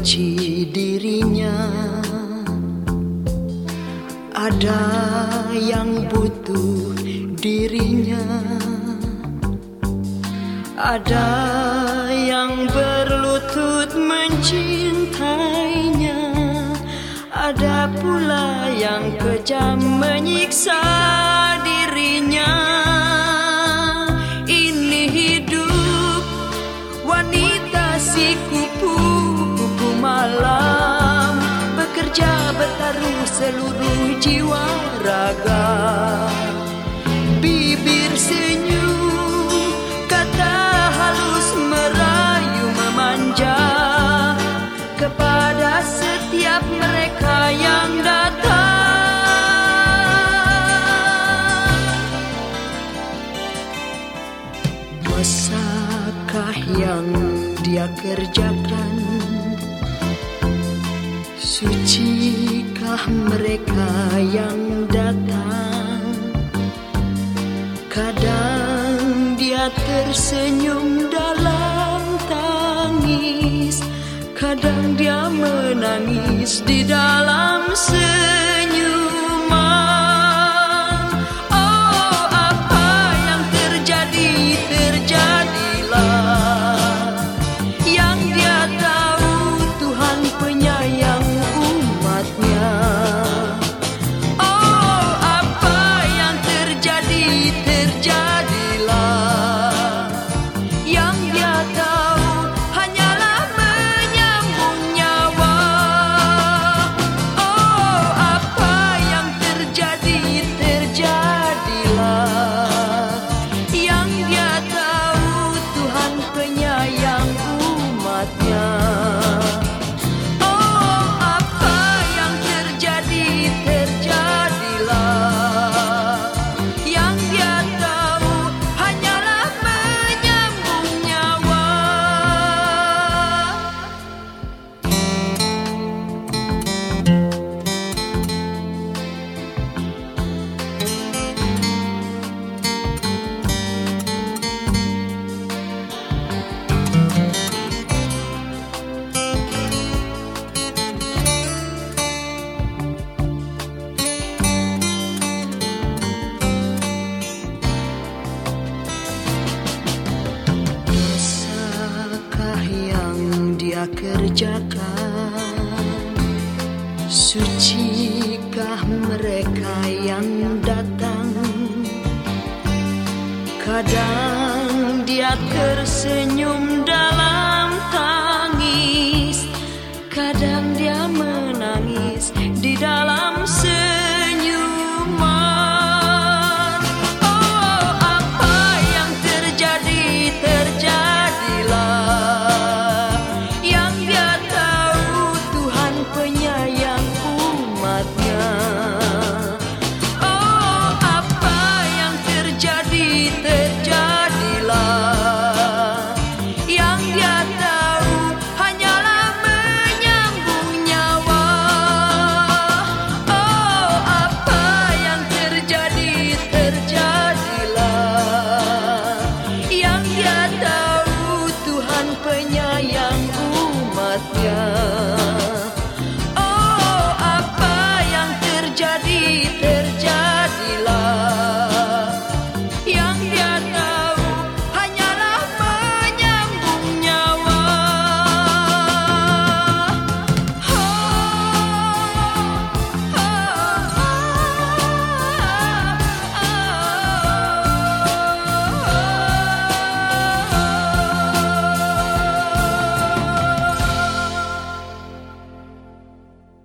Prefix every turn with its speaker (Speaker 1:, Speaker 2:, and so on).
Speaker 1: yang benci dirinya. Ada yang butuh dirinya. Ada yang berlutut mencintainya. Ada pula yang kejam menyiksa dirinya bertaruh seluruh jiwa raga. Bibir senyum Kata halus merayu memanja. Kepada setiap mereka yang datang. Masakah yang dia kerjakan Sucikah mereka yang datang? Kadang dia tersenyum dalam tangis Kadang dia menangis di dalam senyum dia kerjakan. Sucikah mereka yang datang? Kadang dia tersenyum dalam penyayang umatnya